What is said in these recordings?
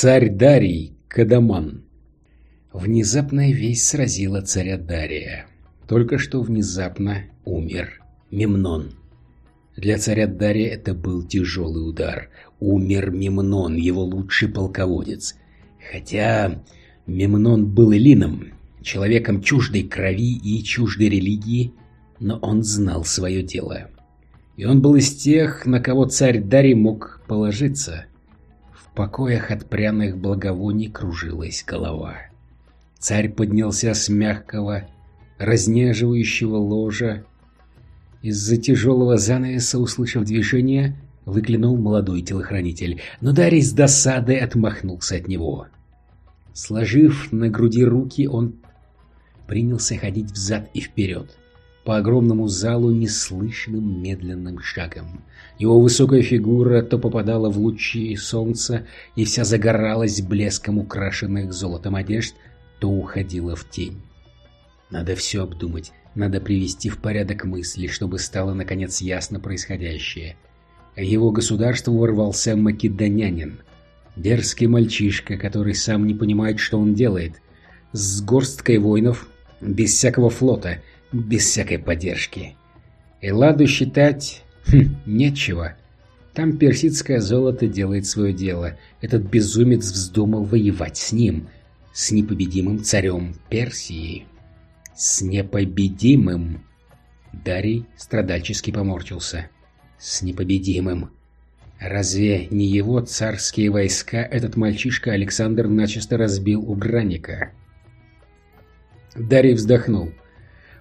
Царь Дарий Кадаман. Внезапная весть сразила царя Дария. Только что внезапно умер Мемнон. Для царя Дария это был тяжелый удар. Умер Мемнон, его лучший полководец. Хотя Мемнон был элином, человеком чуждой крови и чуждой религии, но он знал свое дело. И он был из тех, на кого царь Дарий мог положиться. Покоях от пряных благовоний кружилась голова. Царь поднялся с мягкого, разнеживающего ложа. Из-за тяжелого занавеса, услышав движение, выглянул молодой телохранитель, но Дарий с досадой отмахнулся от него. Сложив на груди руки, он принялся ходить взад и вперед по огромному залу неслышным медленным шагом. Его высокая фигура то попадала в лучи солнца и вся загоралась блеском украшенных золотом одежд, то уходила в тень. Надо все обдумать, надо привести в порядок мысли, чтобы стало наконец ясно происходящее. Его государству ворвался македонянин, дерзкий мальчишка, который сам не понимает, что он делает, с горсткой воинов, без всякого флота, без всякой поддержки. Эладу считать хм, нечего. Там персидское золото делает свое дело. Этот безумец вздумал воевать с ним, с непобедимым царем Персии. С непобедимым. Дарий страдальчески поморщился. С непобедимым. Разве не его царские войска этот мальчишка Александр начисто разбил у Граника? Дарий вздохнул.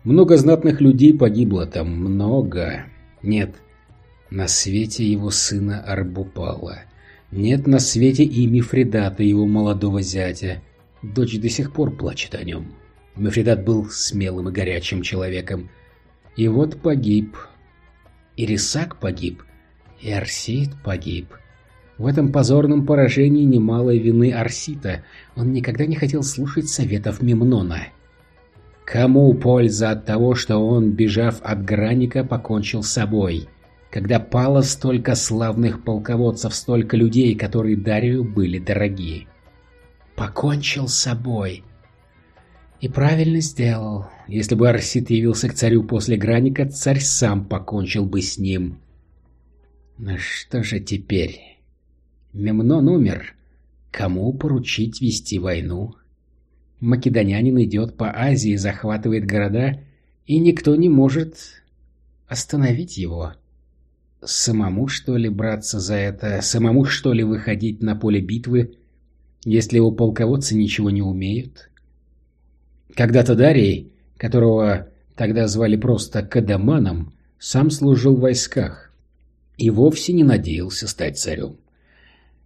Много знатных людей погибло там, много. Нет, на свете его сына Арбупала. Нет на свете и Мифридата, его молодого зятя. Дочь до сих пор плачет о нем. Мефридат был смелым и горячим человеком. И вот погиб. И Рисак погиб. И Арсит погиб. В этом позорном поражении немало вины Арсита. Он никогда не хотел слушать советов Мемнона. Кому польза от того, что он, бежав от Граника, покончил с собой? Когда пало столько славных полководцев, столько людей, которые Дарию были дороги покончил с собой. И правильно сделал. Если бы Арсит явился к царю после Граника, царь сам покончил бы с ним. Но что же теперь? Мемнон умер. Кому поручить вести войну? Македонянин идет по Азии, захватывает города, и никто не может остановить его. Самому, что ли, браться за это? Самому, что ли, выходить на поле битвы? если его полководцы ничего не умеют? Когда-то Дарий, которого тогда звали просто Кадаманом, сам служил в войсках и вовсе не надеялся стать царем.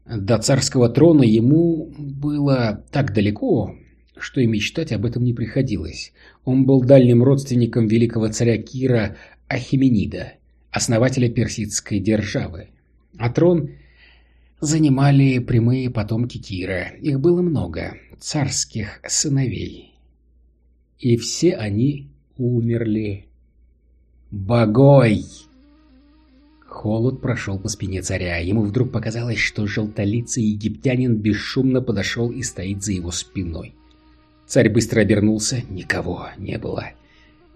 До царского трона ему было так далеко, что и мечтать об этом не приходилось. Он был дальним родственником великого царя Кира Ахименида, основателя персидской державы. А трон занимали прямые потомки Кира. Их было много, царских сыновей. И все они умерли. Богой! Холод прошел по спине царя. Ему вдруг показалось, что желтолицый египтянин бесшумно подошел и стоит за его спиной. Царь быстро обернулся. Никого не было.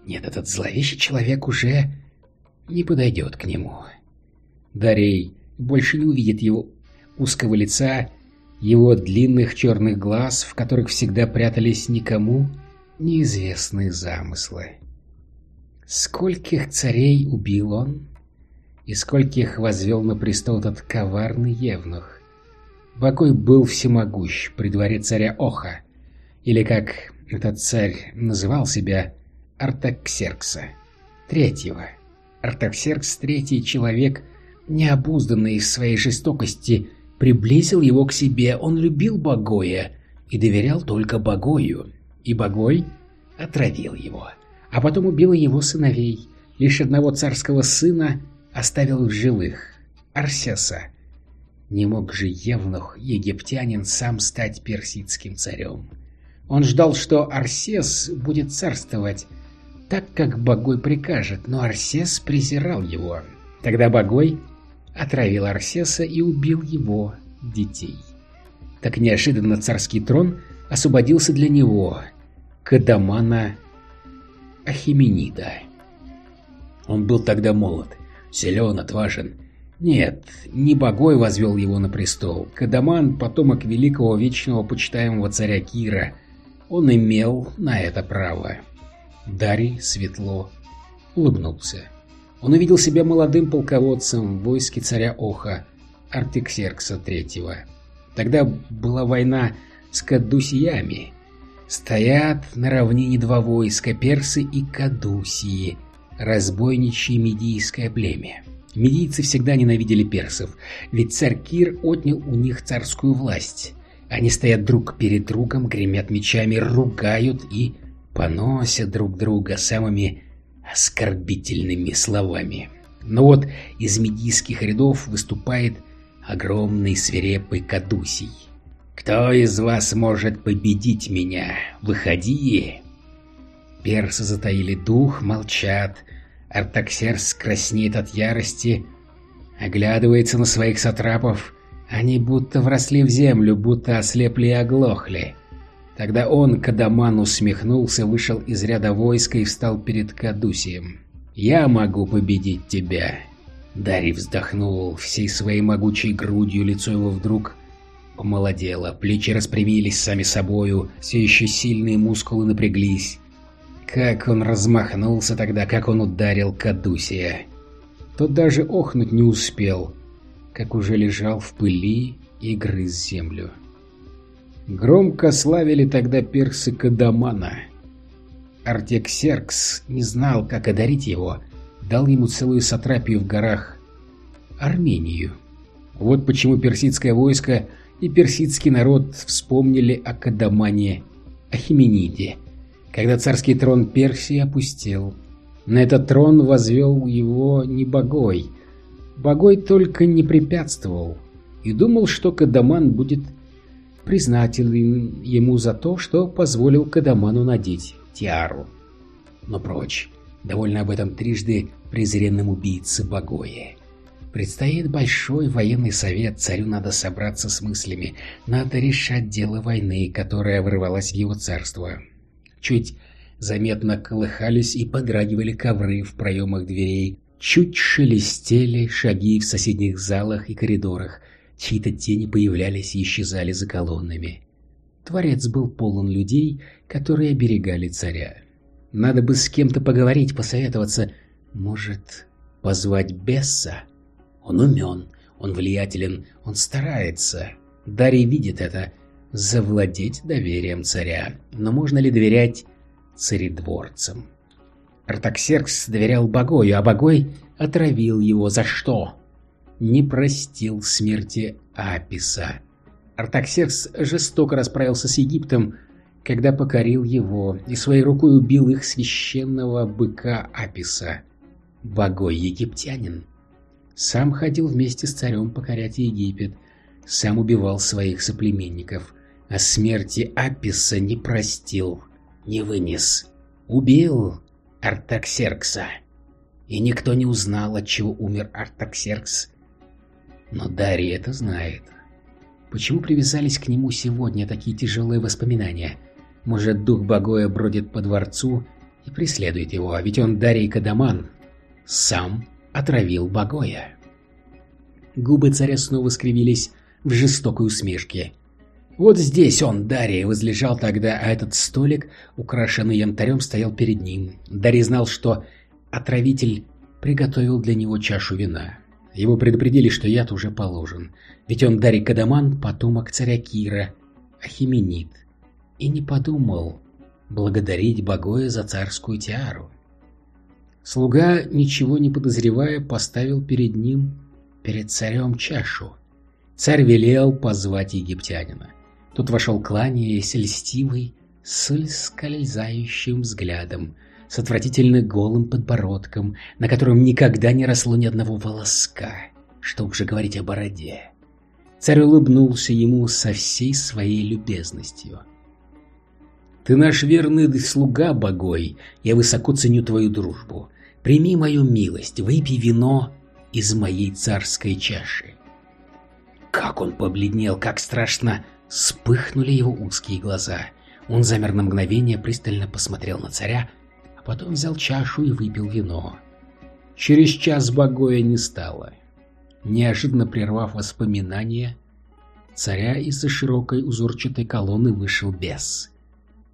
Нет, этот зловещий человек уже не подойдет к нему. Дарей больше не увидит его узкого лица, его длинных черных глаз, в которых всегда прятались никому неизвестные замыслы. Скольких царей убил он, и скольких возвел на престол этот коварный евнух. Бакой был всемогущ при дворе царя Оха, или, как этот царь называл себя, Артаксеркса, третьего. Артаксеркс, третий человек, необузданный в своей жестокости, приблизил его к себе. Он любил Богоя и доверял только Богою. И Богой отравил его. А потом убил его сыновей. Лишь одного царского сына оставил в живых – Арсеса. Не мог же Евнух, египтянин, сам стать персидским царем. Он ждал, что Арсес будет царствовать так, как Богой прикажет, но Арсес презирал его. Тогда Богой отравил Арсеса и убил его детей. Так неожиданно царский трон освободился для него, Кадамана Ахименида. Он был тогда молод, силен, отважен. Нет, не богой возвел его на престол. Кадаман, потомок великого вечного почитаемого царя Кира, он имел на это право. Дарий светло улыбнулся. Он увидел себя молодым полководцем в войске царя Оха, Артиксеркса III. Тогда была война с кадусиями. Стоят на равнине два войска, персы и кадусии, разбойничье медийское племя. Медийцы всегда ненавидели персов, ведь царь Кир отнял у них царскую власть. Они стоят друг перед другом, гремят мечами, ругают и поносят друг друга самыми оскорбительными словами. Но вот из медийских рядов выступает огромный свирепый Кадусий. «Кто из вас может победить меня? Выходи!» Персы затаили дух, молчат. Артаксерс краснеет от ярости, оглядывается на своих сатрапов. Они будто вросли в землю, будто ослепли и оглохли. Тогда он, Кадаман, усмехнулся, вышел из ряда войска и встал перед Кадусием. «Я могу победить тебя!» Дарий вздохнул всей своей могучей грудью, лицо его вдруг помолодело, плечи распрямились сами собою, все еще сильные мускулы напряглись. Как он размахнулся тогда, как он ударил Кадусия. Тот даже охнуть не успел, как уже лежал в пыли и грыз землю. Громко славили тогда персы Кадамана. Артексеркс не знал, как одарить его, дал ему целую сатрапию в горах Армению. Вот почему персидское войско и персидский народ вспомнили о Кадамане Ахимениде, когда царский трон Персии опустел. На этот трон возвел его не богой. Богой только не препятствовал и думал, что Кадаман будет признателен ему за то, что позволил Кадаману надеть тиару. Но прочь, довольно об этом трижды презренном убийце Богое. Предстоит большой военный совет, царю надо собраться с мыслями, надо решать дело войны, которая врывалась в его царство. Чуть заметно колыхались и подрагивали ковры в проемах дверей, чуть шелестели шаги в соседних залах и коридорах, Чьи-то тени появлялись и исчезали за колоннами. Творец был полон людей, которые оберегали царя. Надо бы с кем-то поговорить, посоветоваться. Может, позвать Бесса? Он умен, он влиятелен, он старается. Дарий видит это. Завладеть доверием царя. Но можно ли доверять царедворцам? Артаксеркс доверял Богою, а Богой отравил его. За что? не простил смерти Аписа. Артаксеркс жестоко расправился с Египтом, когда покорил его и своей рукой убил их священного быка Аписа. Богой египтянин. Сам ходил вместе с царем покорять Египет, сам убивал своих соплеменников, а смерти Аписа не простил, не вынес. Убил Артаксеркса. И никто не узнал, от чего умер Артаксеркс. Но Дарья это знает. Почему привязались к нему сегодня такие тяжелые воспоминания? Может, дух Богоя бродит по дворцу и преследует его, а ведь он Дарий Кадаман. Сам отравил Богоя. Губы царя снова скривились в жестокой усмешке. Вот здесь он, Дарий, возлежал тогда, а этот столик, украшенный янтарем, стоял перед ним. Дарий знал, что отравитель приготовил для него чашу вина. Его предупредили, что яд уже положен, ведь он Дарий Кадаман, потомок царя Кира, Ахименит, и не подумал благодарить Богоя за царскую тиару. Слуга, ничего не подозревая, поставил перед ним, перед царем чашу. Царь велел позвать египтянина. Тот вошел, кланяясь, льстивый, с скользающим взглядом, с отвратительно голым подбородком, на котором никогда не росло ни одного волоска, что уже говорить о бороде. Царь улыбнулся ему со всей своей любезностью. «Ты наш верный слуга, богой, я высоко ценю твою дружбу. Прими мою милость, выпей вино из моей царской чаши». Как он побледнел, как страшно вспыхнули его узкие глаза. Он замер на мгновение, пристально посмотрел на царя, а потом взял чашу и выпил вино. Через час Багоя не стало. Неожиданно прервав воспоминания, царя из-за широкой узорчатой колонны вышел бес.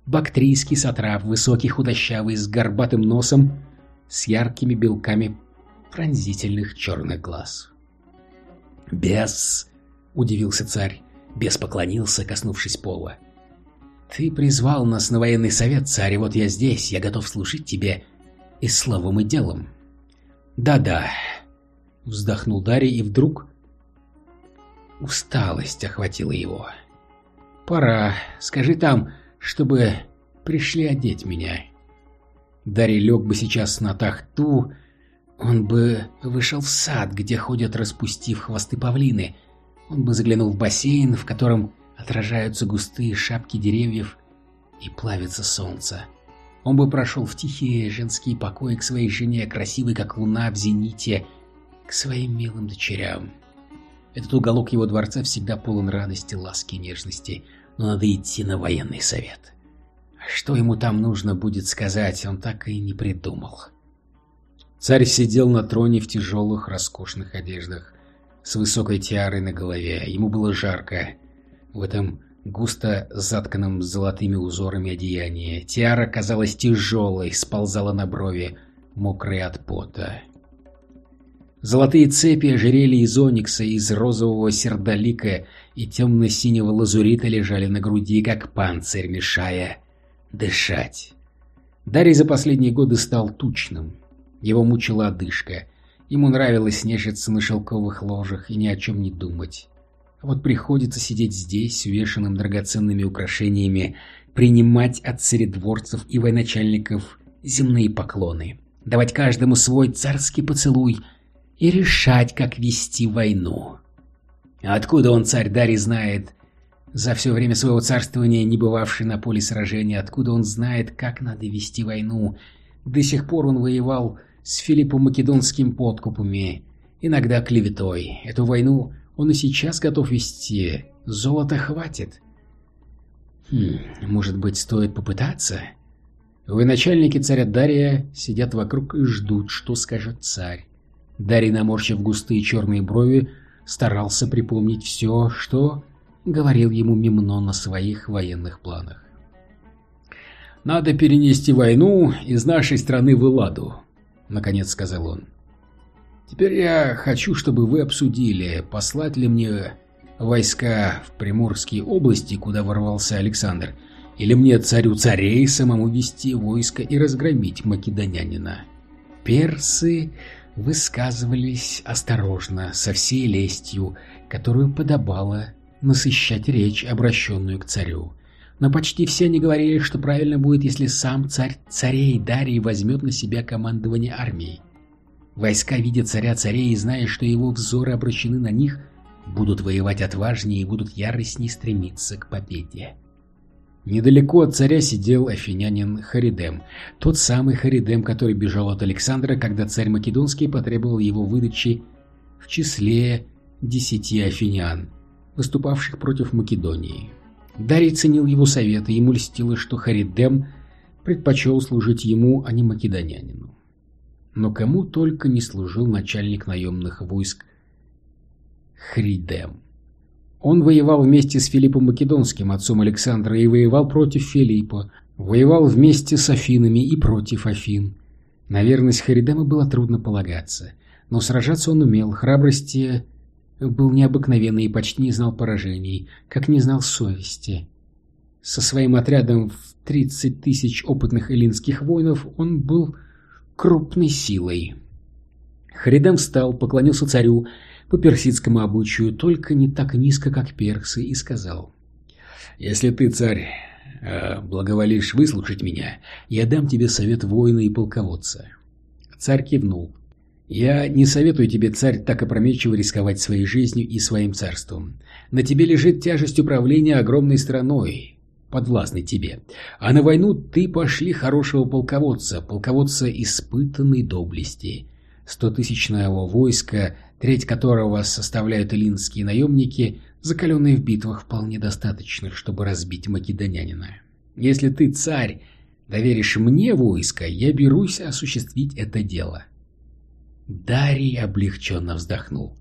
Бактрийский сатрап, высокий худощавый, с горбатым носом, с яркими белками пронзительных черных глаз. «Бес!» — удивился царь. Бес поклонился, коснувшись пола. «Ты призвал нас на военный совет, царь, вот я здесь, я готов служить тебе и словом, и делом». «Да-да», — вздохнул Дарий, и вдруг усталость охватила его. «Пора. Скажи там, чтобы пришли одеть меня». Дарий лег бы сейчас на тахту, он бы вышел в сад, где ходят распустив хвосты павлины. Он бы заглянул в бассейн, в котором отражаются густые шапки деревьев и плавится солнце. Он бы прошел в тихие женские покои к своей жене, красивой как луна в зените, к своим милым дочерям. Этот уголок его дворца всегда полон радости, ласки и нежности, но надо идти на военный совет. Что ему там нужно будет сказать, он так и не придумал. Царь сидел на троне в тяжелых, роскошных одеждах, с высокой тиарой на голове. Ему было жарко. В этом густо затканном золотыми узорами одеянии. Тиара казалась тяжелой, сползала на брови, мокрые от пота. Золотые цепи ожерелья из оникса, из розового сердолика и темно-синего лазурита лежали на груди, как панцирь, мешая дышать. Дарий за последние годы стал тучным, его мучила одышка. Ему нравилось нежиться на шелковых ложах и ни о чем не думать. А вот приходится сидеть здесь, увешанным драгоценными украшениями, принимать от царедворцев и военачальников земные поклоны, давать каждому свой царский поцелуй и решать, как вести войну. откуда он, царь Дарий, знает, за все время своего царствования, не бывавший на поле сражения, откуда он знает, как надо вести войну? До сих пор он воевал с Филиппом Македонским подкупами, иногда клеветой. Эту войну он и сейчас готов вести. Золота хватит. Хм, может быть, стоит попытаться? Вы начальники царя Дария сидят вокруг и ждут, что скажет царь. Дарий, наморщив густые черные брови, старался припомнить все, что говорил ему Мемнон на своих военных планах. «Надо перенести войну из нашей страны в Элладу наконец сказал он. Теперь я хочу, чтобы вы обсудили, послать ли мне войска в Приморские области, куда ворвался Александр, или мне царю царей самому вести войско и разгромить македонянина. Персы высказывались осторожно, со всей лестью, которую подобало насыщать речь, обращенную к царю но почти все они говорили, что правильно будет, если сам царь царей Дарий возьмет на себя командование армией. Войска, видя царя царей и зная, что его взоры обращены на них, будут воевать отважнее и будут яростнее стремиться к победе. Недалеко от царя сидел афинянин Харидем, тот самый Харидем, который бежал от Александра, когда царь Македонский потребовал его выдачи в числе десяти афинян, выступавших против Македонии. Дарий ценил его советы, ему льстило, что Харидем предпочел служить ему, а не македонянину. Но кому только не служил начальник наемных войск Харидем. Он воевал вместе с Филиппом Македонским, отцом Александра, и воевал против Филиппа, воевал вместе с Афинами и против Афин. На верность Харидема было трудно полагаться, но сражаться он умел, храбрости был необыкновенный и почти не знал поражений, как не знал совести. Со своим отрядом в 30 тысяч опытных эллинских воинов он был крупной силой. Харидам встал, поклонился царю по персидскому обычаю, только не так низко, как персы, и сказал, «Если ты, царь, э, благоволишь выслушать меня, я дам тебе совет воина и полководца». Царь кивнул. Я не советую тебе, царь, так опрометчиво рисковать своей жизнью и своим царством. На тебе лежит тяжесть управления огромной страной, подвластной тебе. А на войну ты пошли хорошего полководца, полководца испытанной доблести. Стотысячного войска, треть которого составляют илинские наемники, закаленные в битвах, вполне достаточных, чтобы разбить македонянина. Если ты, царь, доверишь мне войско, я берусь осуществить это дело. Дарий облегченно вздохнул.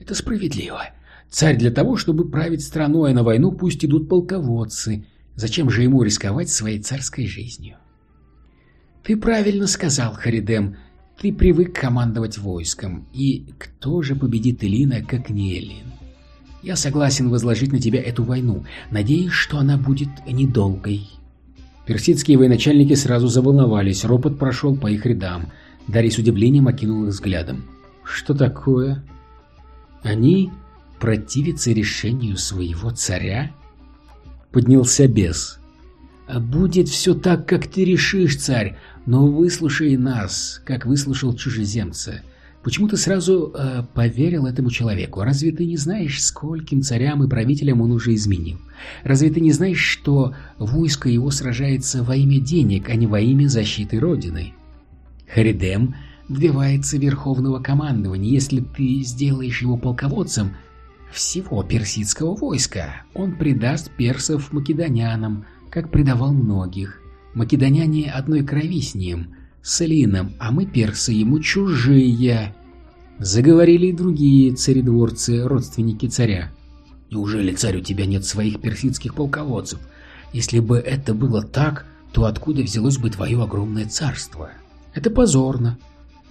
Это справедливо. Царь для того, чтобы править страной, а на войну пусть идут полководцы. Зачем же ему рисковать своей царской жизнью? Ты правильно сказал, Харидем. Ты привык командовать войском. И кто же победит Элина, как не Элин? Я согласен возложить на тебя эту войну. Надеюсь, что она будет недолгой. Персидские военачальники сразу заволновались, ропот прошел по их рядам. Дарий с удивлением окинул их взглядом. Что такое? Они противятся решению своего царя? Поднялся бес. Будет все так, как ты решишь, царь, но выслушай нас, как выслушал чужеземца. Почему ты сразу э, поверил этому человеку? Разве ты не знаешь, скольким царям и правителям он уже изменил? Разве ты не знаешь, что войско его сражается во имя денег, а не во имя защиты Родины? Харидем добивается верховного командования. Если ты сделаешь его полководцем всего персидского войска, он предаст персов македонянам, как предавал многих. Македоняне одной крови с ним, с Элином, а мы, персы, ему чужие. Заговорили и другие царедворцы, родственники царя. Неужели, царь, у тебя нет своих персидских полководцев? Если бы это было так, то откуда взялось бы твое огромное царство? Это позорно.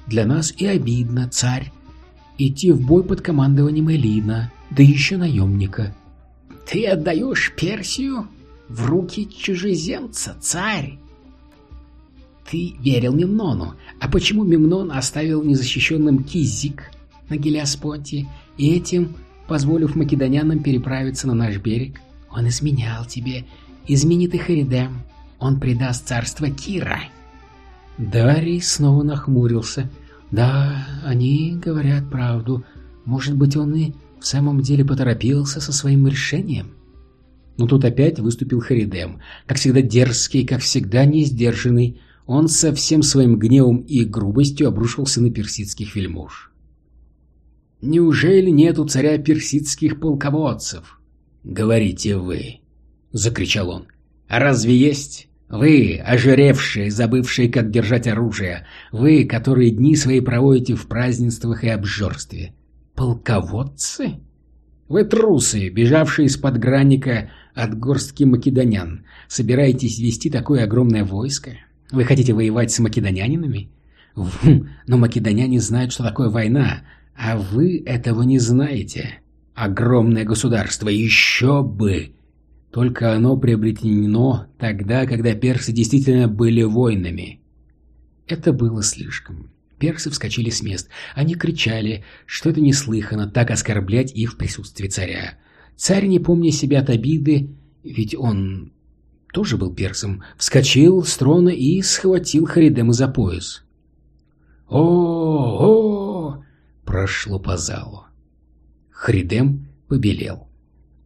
Для нас и обидно, царь. Идти в бой под командованием Элина, да еще наемника. Ты отдаешь Персию в руки чужеземца, царь? Ты верил Мемнону. А почему Мемнон оставил незащищенным Кизик на Гелиоспонте и этим, позволив македонянам переправиться на наш берег? Он изменял тебе, изменит и Харидем. Он предаст царство Кира. Дарий снова нахмурился. Да, они говорят правду. Может быть, он и в самом деле поторопился со своим решением? Но тут опять выступил Харидем, как всегда дерзкий, как всегда несдержанный. Он со всем своим гневом и грубостью обрушился на персидских вельмож. «Неужели нет у царя персидских полководцев?» «Говорите вы», — закричал он. «А разве есть? Вы, ожиревшие, забывшие, как держать оружие, вы, которые дни свои проводите в празднествах и обжорстве. Полководцы? Вы трусы, бежавшие из-под гранника от горстки македонян, собираетесь вести такое огромное войско? Вы хотите воевать с македонянинами? Но македоняне знают, что такое война, а вы этого не знаете. Огромное государство, еще бы! Только оно приобретено тогда, когда персы действительно были воинами. Это было слишком. Персы вскочили с мест. Они кричали, что это неслыханно так оскорблять их в присутствии царя. Царь, не помня себя от обиды, ведь он тоже был персом, вскочил с трона и схватил Харидема за пояс. «О-о-о!» прошло по залу. Харидем побелел.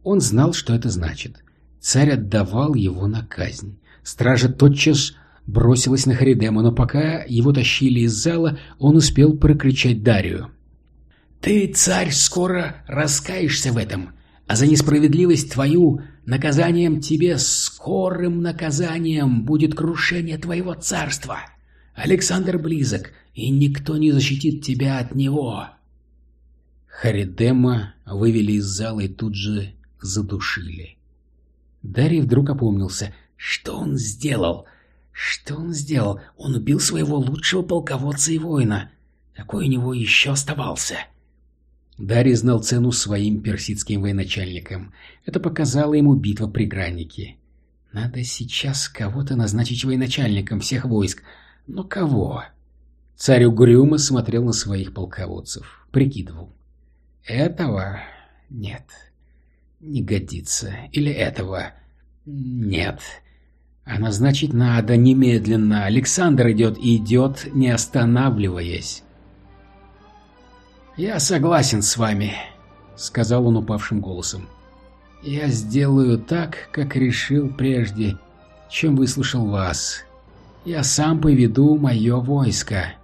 Он знал, что это значит. Царь отдавал его на казнь. Стража тотчас бросилась на Харидема, но пока его тащили из зала, он успел прокричать Дарию. «Ты, царь, скоро раскаешься в этом, а за несправедливость твою наказанием тебе, скорым наказанием, будет крушение твоего царства. Александр близок, и никто не защитит тебя от него». Харидема вывели из зала и тут же задушили. Дарий вдруг опомнился. Что он сделал? Что он сделал? Он убил своего лучшего полководца и воина. Какой у него еще оставался? Дарий знал цену своим персидским военачальникам. Это показала ему битва при Граннике. Надо сейчас кого-то назначить военачальником всех войск. Но кого? Царь угрюмо смотрел на своих полководцев. Прикидывал. Этого нет. Не годится. Или этого нет. А назначить надо немедленно. Александр идет и идет, не останавливаясь. «Я согласен с вами», — сказал он упавшим голосом. «Я сделаю так, как решил прежде, чем выслушал вас. Я сам поведу мое войско».